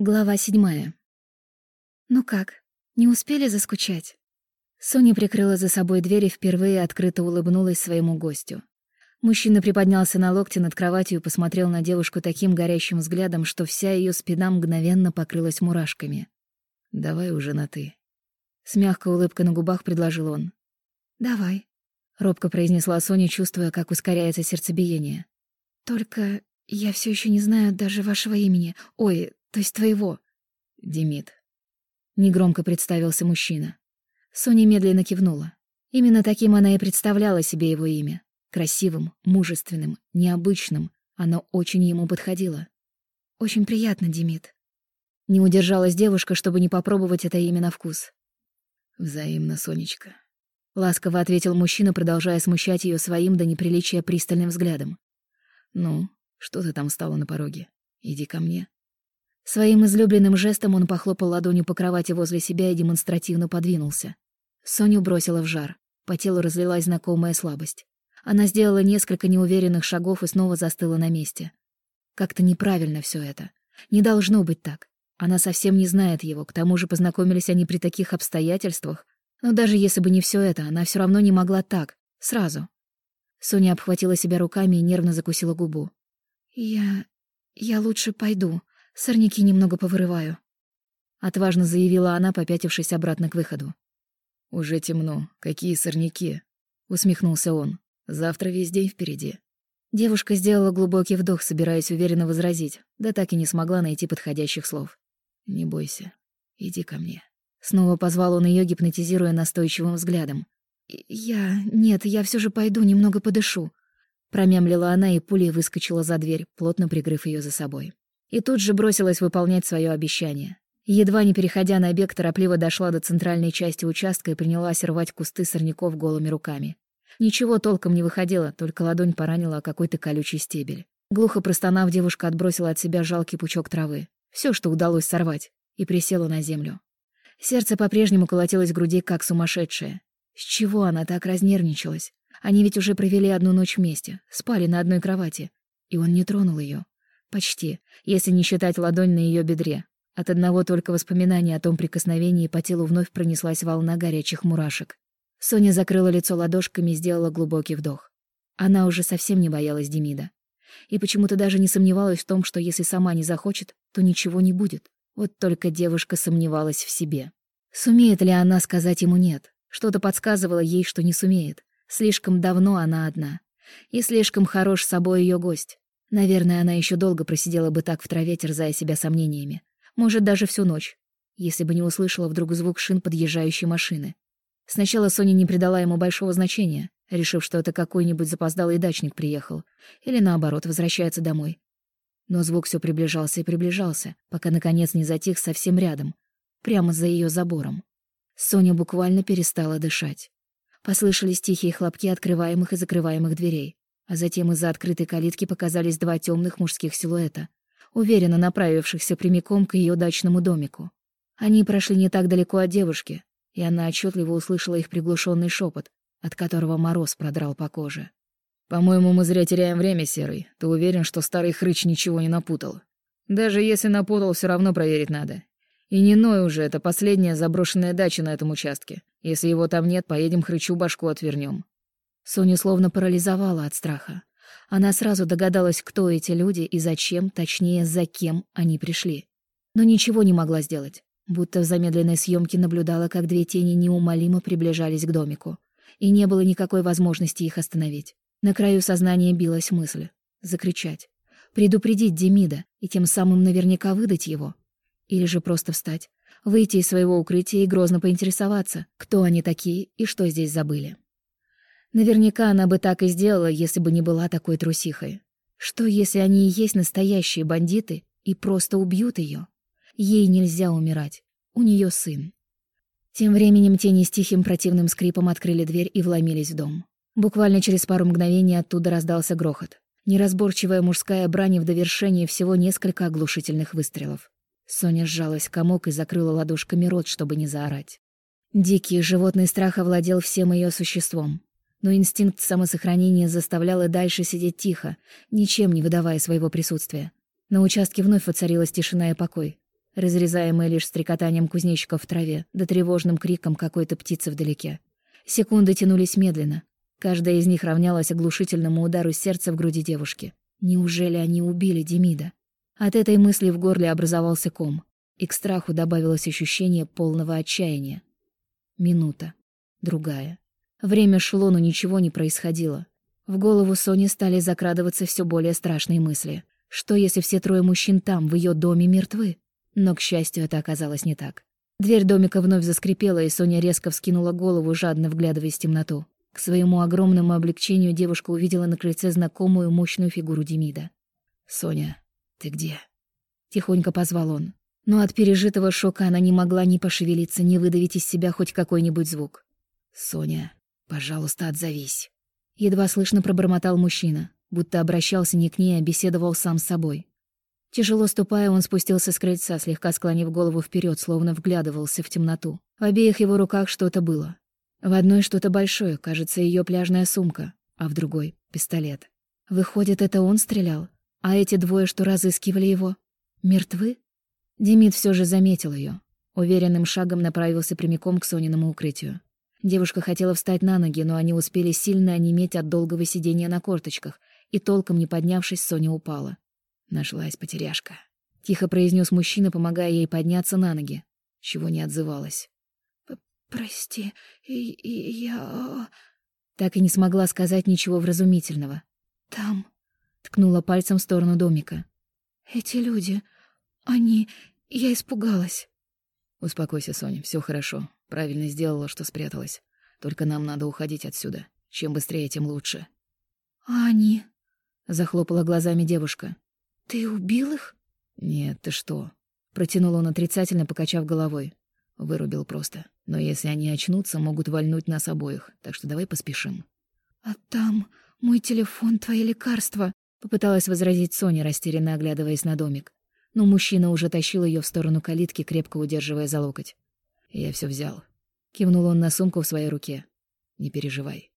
Глава седьмая. «Ну как, не успели заскучать?» Соня прикрыла за собой дверь и впервые открыто улыбнулась своему гостю. Мужчина приподнялся на локте над кроватью и посмотрел на девушку таким горящим взглядом, что вся ее спина мгновенно покрылась мурашками. «Давай уже на «ты». С мягкой улыбкой на губах предложил он. «Давай», — робко произнесла Соня, чувствуя, как ускоряется сердцебиение. «Только я все еще не знаю даже вашего имени. Ой, то есть твоего. Демид. Негромко представился мужчина. Соня медленно кивнула. Именно таким она и представляла себе его имя. Красивым, мужественным, необычным. Оно очень ему подходило. «Очень приятно, Демид». Не удержалась девушка, чтобы не попробовать это имя на вкус. «Взаимно, Сонечка», — ласково ответил мужчина, продолжая смущать ее своим до неприличия пристальным взглядом. «Ну, что ты там стала на пороге? Иди ко мне». Своим излюбленным жестом он похлопал ладонью по кровати возле себя и демонстративно подвинулся. Соню бросила в жар. По телу разлилась знакомая слабость. Она сделала несколько неуверенных шагов и снова застыла на месте. Как-то неправильно все это. Не должно быть так. Она совсем не знает его, к тому же познакомились они при таких обстоятельствах. Но даже если бы не все это, она все равно не могла так, сразу. Соня обхватила себя руками и нервно закусила губу. «Я... я лучше пойду», Сорняки немного повырываю. Отважно заявила она, попятившись обратно к выходу. «Уже темно. Какие сорняки?» — усмехнулся он. «Завтра весь день впереди». Девушка сделала глубокий вдох, собираясь уверенно возразить, да так и не смогла найти подходящих слов. «Не бойся. Иди ко мне». Снова позвал он ее, гипнотизируя настойчивым взглядом. «Я... Нет, я все же пойду, немного подышу». Промямлила она, и пулей выскочила за дверь, плотно прикрыв ее за собой и тут же бросилась выполнять свое обещание. Едва не переходя на бег, торопливо дошла до центральной части участка и принялась рвать кусты сорняков голыми руками. Ничего толком не выходило, только ладонь поранила какой-то колючий стебель. Глухо простонав, девушка отбросила от себя жалкий пучок травы. Все, что удалось сорвать, и присела на землю. Сердце по-прежнему колотилось в груди, как сумасшедшее. С чего она так разнервничалась? Они ведь уже провели одну ночь вместе, спали на одной кровати. И он не тронул ее. Почти, если не считать ладонь на ее бедре. От одного только воспоминания о том прикосновении по телу вновь пронеслась волна горячих мурашек. Соня закрыла лицо ладошками и сделала глубокий вдох. Она уже совсем не боялась Демида. И почему-то даже не сомневалась в том, что если сама не захочет, то ничего не будет. Вот только девушка сомневалась в себе. Сумеет ли она сказать ему «нет»? Что-то подсказывало ей, что не сумеет. Слишком давно она одна. И слишком хорош с собой ее гость. Наверное, она еще долго просидела бы так в траве, терзая себя сомнениями. Может, даже всю ночь, если бы не услышала вдруг звук шин подъезжающей машины. Сначала Соня не придала ему большого значения, решив, что это какой-нибудь запоздалый дачник приехал, или наоборот, возвращается домой. Но звук все приближался и приближался, пока, наконец, не затих совсем рядом, прямо за ее забором. Соня буквально перестала дышать. Послышались тихие хлопки открываемых и закрываемых дверей а затем из-за открытой калитки показались два темных мужских силуэта, уверенно направившихся прямиком к ее дачному домику. Они прошли не так далеко от девушки, и она отчетливо услышала их приглушенный шепот, от которого мороз продрал по коже. «По-моему, мы зря теряем время, Серый. Ты уверен, что старый хрыч ничего не напутал? Даже если напутал, все равно проверить надо. И не ной уже, это последняя заброшенная дача на этом участке. Если его там нет, поедем хрычу башку отвернем. Соню словно парализовала от страха. Она сразу догадалась, кто эти люди и зачем, точнее, за кем они пришли. Но ничего не могла сделать. Будто в замедленной съемке наблюдала, как две тени неумолимо приближались к домику. И не было никакой возможности их остановить. На краю сознания билась мысль. Закричать. Предупредить Демида и тем самым наверняка выдать его. Или же просто встать, выйти из своего укрытия и грозно поинтересоваться, кто они такие и что здесь забыли. Наверняка она бы так и сделала, если бы не была такой трусихой. Что, если они и есть настоящие бандиты и просто убьют ее? Ей нельзя умирать. У нее сын. Тем временем тени с тихим противным скрипом открыли дверь и вломились в дом. Буквально через пару мгновений оттуда раздался грохот. Неразборчивая мужская брань в довершении всего несколько оглушительных выстрелов. Соня сжалась в комок и закрыла ладошками рот, чтобы не заорать. Дикий животный страх овладел всем ее существом но инстинкт самосохранения заставлял и дальше сидеть тихо, ничем не выдавая своего присутствия. На участке вновь воцарилась тишина и покой. разрезаемые лишь стрекотанием кузнечиков в траве да тревожным криком какой-то птицы вдалеке. Секунды тянулись медленно. Каждая из них равнялась оглушительному удару сердца в груди девушки. Неужели они убили Демида? От этой мысли в горле образовался ком, и к страху добавилось ощущение полного отчаяния. Минута. Другая. Время шло, но ничего не происходило. В голову Сони стали закрадываться все более страшные мысли. Что, если все трое мужчин там, в ее доме, мертвы? Но, к счастью, это оказалось не так. Дверь домика вновь заскрипела, и Соня резко вскинула голову, жадно вглядываясь в темноту. К своему огромному облегчению девушка увидела на крыльце знакомую мощную фигуру Демида. «Соня, ты где?» Тихонько позвал он. Но от пережитого шока она не могла ни пошевелиться, ни выдавить из себя хоть какой-нибудь звук. «Соня, пожалуйста, отзовись». Едва слышно пробормотал мужчина, будто обращался не к ней, а беседовал сам с собой. Тяжело ступая, он спустился с крыльца, слегка склонив голову вперед, словно вглядывался в темноту. В обеих его руках что-то было. В одной что-то большое, кажется, ее пляжная сумка, а в другой — пистолет. Выходит, это он стрелял? А эти двое, что разыскивали его, мертвы? Демид все же заметил ее. Уверенным шагом направился прямиком к Сониному укрытию. Девушка хотела встать на ноги, но они успели сильно онеметь от долгого сидения на корточках, и толком не поднявшись, Соня упала. Нашлась потеряшка. Тихо произнес мужчина, помогая ей подняться на ноги, чего не отзывалась. «Прости, я...» Так и не смогла сказать ничего вразумительного. «Там...» — ткнула пальцем в сторону домика. «Эти люди... Они... Я испугалась». «Успокойся, Соня, все хорошо. Правильно сделала, что спряталась. Только нам надо уходить отсюда. Чем быстрее, тем лучше». «А они...» — захлопала глазами девушка. «Ты убил их?» «Нет, ты что?» Протянул он отрицательно, покачав головой. Вырубил просто. Но если они очнутся, могут вальнуть нас обоих. Так что давай поспешим. «А там мой телефон, твои лекарства», — попыталась возразить Соня, растерянно оглядываясь на домик. Но мужчина уже тащил ее в сторону калитки, крепко удерживая за локоть. «Я все взял». Кивнул он на сумку в своей руке. «Не переживай».